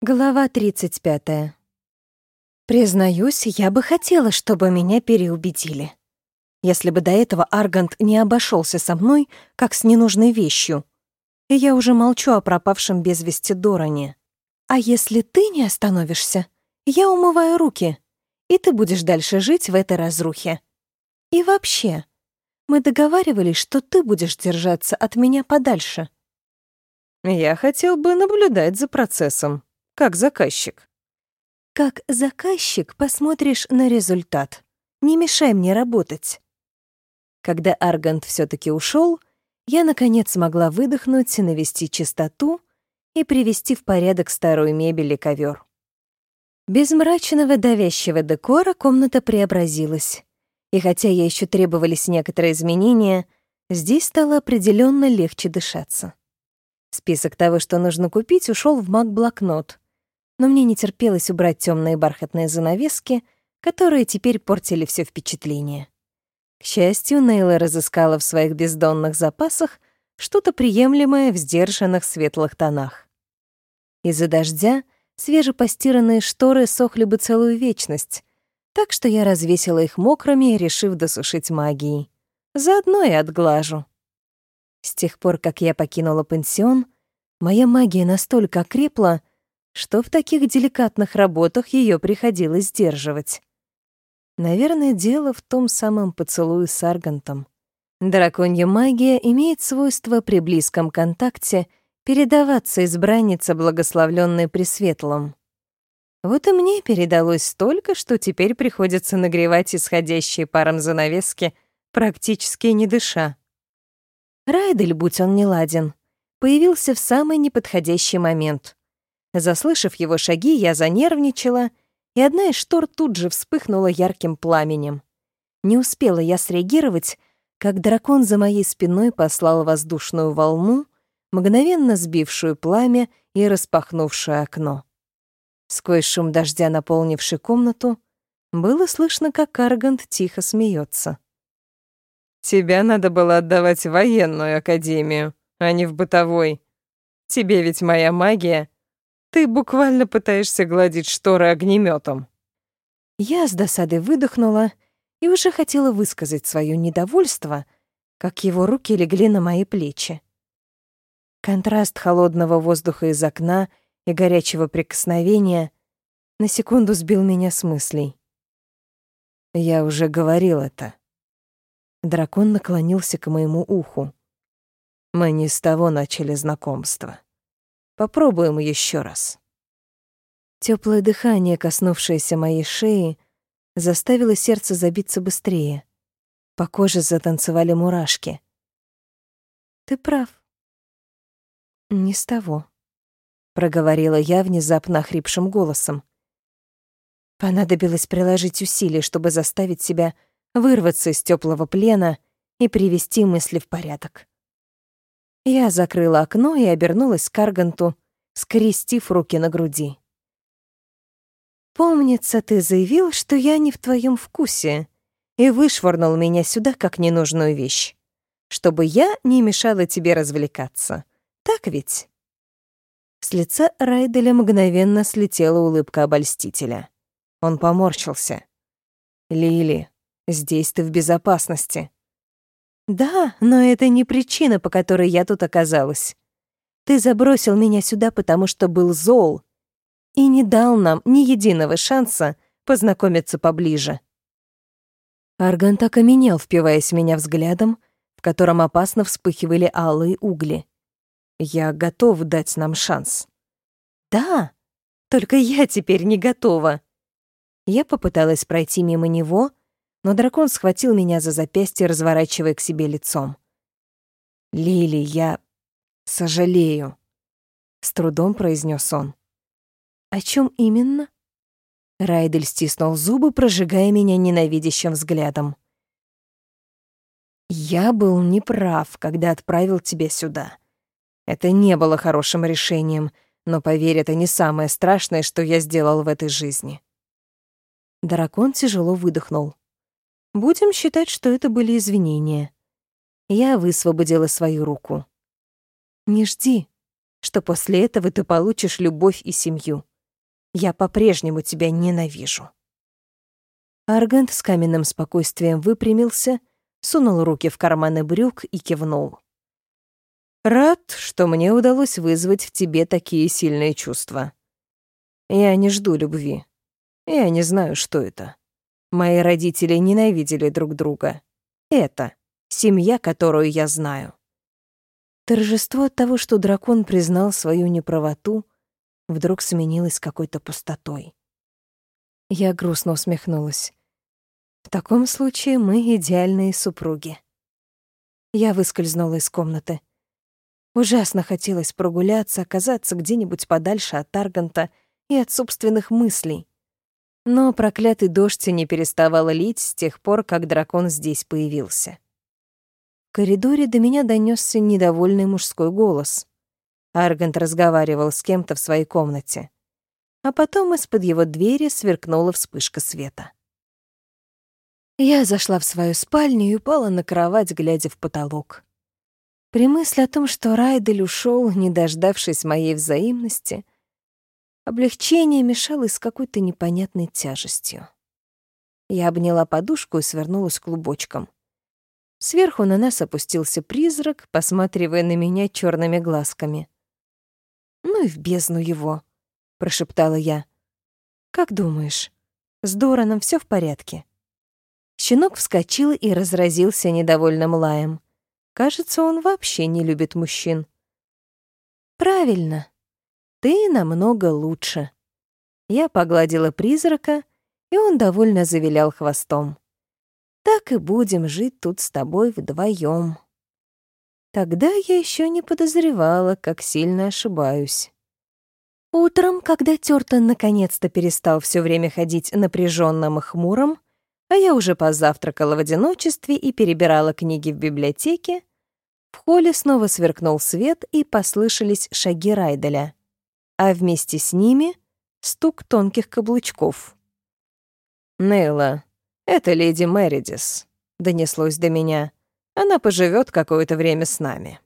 Глава 35. Признаюсь, я бы хотела, чтобы меня переубедили. Если бы до этого Аргант не обошелся со мной, как с ненужной вещью. И я уже молчу о пропавшем без вести Доране. А если ты не остановишься, я умываю руки, и ты будешь дальше жить в этой разрухе. И вообще, мы договаривались, что ты будешь держаться от меня подальше. Я хотел бы наблюдать за процессом, как заказчик. Как заказчик посмотришь на результат. Не мешай мне работать. Когда Аргант все таки ушел, я, наконец, смогла выдохнуть, навести чистоту и привести в порядок старую мебель и ковер. Без мрачного давящего декора комната преобразилась. И хотя ей еще требовались некоторые изменения, здесь стало определенно легче дышаться. Список того, что нужно купить, ушел в маг-блокнот, но мне не терпелось убрать темные бархатные занавески, которые теперь портили все впечатление. К счастью, Нейла разыскала в своих бездонных запасах что-то приемлемое в сдержанных светлых тонах. Из-за дождя свежепостиранные шторы сохли бы целую вечность, так что я развесила их мокрыми, решив досушить магией. Заодно и отглажу. С тех пор, как я покинула пансион, моя магия настолько окрепла, что в таких деликатных работах ее приходилось сдерживать. Наверное, дело в том самом поцелуе с Аргантом. Драконья магия имеет свойство при близком контакте передаваться избраннице, благословленной Пресветлым. Вот и мне передалось столько, что теперь приходится нагревать исходящие паром занавески, практически не дыша. Райдель, будь он неладен, появился в самый неподходящий момент. Заслышав его шаги, я занервничала, и одна из штор тут же вспыхнула ярким пламенем. Не успела я среагировать, как дракон за моей спиной послал воздушную волну, мгновенно сбившую пламя и распахнувшую окно. Сквозь шум дождя, наполнивший комнату, было слышно, как Каргант тихо смеется. «Тебя надо было отдавать в военную академию, а не в бытовой. Тебе ведь моя магия ты буквально пытаешься гладить шторы огнеметом. Я с досадой выдохнула и уже хотела высказать свое недовольство, как его руки легли на мои плечи. Контраст холодного воздуха из окна и горячего прикосновения на секунду сбил меня с мыслей. Я уже говорил это. Дракон наклонился к моему уху. Мы не с того начали знакомство. Попробуем еще раз. Теплое дыхание, коснувшееся моей шеи, заставило сердце забиться быстрее. По коже затанцевали мурашки. Ты прав. Не с того, проговорила я внезапно хрипшим голосом. Понадобилось приложить усилия, чтобы заставить себя вырваться из теплого плена и привести мысли в порядок. Я закрыла окно и обернулась к Арганту, скрестив руки на груди. «Помнится, ты заявил, что я не в твоем вкусе, и вышвырнул меня сюда как ненужную вещь, чтобы я не мешала тебе развлекаться. Так ведь?» С лица Райделя мгновенно слетела улыбка обольстителя. Он поморщился. «Лили, здесь ты в безопасности. Да, но это не причина, по которой я тут оказалась. Ты забросил меня сюда, потому что был зол и не дал нам ни единого шанса познакомиться поближе. Арган так окаменел, впиваясь в меня взглядом, в котором опасно вспыхивали алые угли. Я готов дать нам шанс. Да, только я теперь не готова. Я попыталась пройти мимо него, но дракон схватил меня за запястье, разворачивая к себе лицом. «Лили, я сожалею», — с трудом произнес он. «О чем именно?» Райдель стиснул зубы, прожигая меня ненавидящим взглядом. «Я был неправ, когда отправил тебя сюда. Это не было хорошим решением, но, поверь, это не самое страшное, что я сделал в этой жизни». Дракон тяжело выдохнул. Будем считать, что это были извинения. Я высвободила свою руку. Не жди, что после этого ты получишь любовь и семью. Я по-прежнему тебя ненавижу». Аргант с каменным спокойствием выпрямился, сунул руки в карманы брюк и кивнул. «Рад, что мне удалось вызвать в тебе такие сильные чувства. Я не жду любви. Я не знаю, что это. Мои родители ненавидели друг друга. Это семья, которую я знаю. Торжество от того, что дракон признал свою неправоту, вдруг сменилось какой-то пустотой. Я грустно усмехнулась. В таком случае мы идеальные супруги. Я выскользнула из комнаты. Ужасно хотелось прогуляться, оказаться где-нибудь подальше от Арганта и от собственных мыслей. Но проклятый дождь не переставал лить с тех пор, как дракон здесь появился. В коридоре до меня донесся недовольный мужской голос. Аргант разговаривал с кем-то в своей комнате. А потом из-под его двери сверкнула вспышка света. Я зашла в свою спальню и упала на кровать, глядя в потолок. При мысли о том, что Райдель ушел, не дождавшись моей взаимности, облегчение мешалось с какой-то непонятной тяжестью. Я обняла подушку и свернулась клубочком. Сверху на нас опустился призрак, посматривая на меня черными глазками. «Ну и в бездну его», — прошептала я. «Как думаешь, с Дораном все в порядке?» Щенок вскочил и разразился недовольным лаем. Кажется, он вообще не любит мужчин. «Правильно. Ты намного лучше». Я погладила призрака, и он довольно завилял хвостом так и будем жить тут с тобой вдвоем. Тогда я еще не подозревала, как сильно ошибаюсь. Утром, когда Тёртон наконец-то перестал все время ходить напряженным и хмурым, а я уже позавтракала в одиночестве и перебирала книги в библиотеке, в холле снова сверкнул свет и послышались шаги Райделя, а вместе с ними — стук тонких каблучков. «Нейла, «Это леди Мэридис», — донеслось до меня. «Она поживет какое-то время с нами».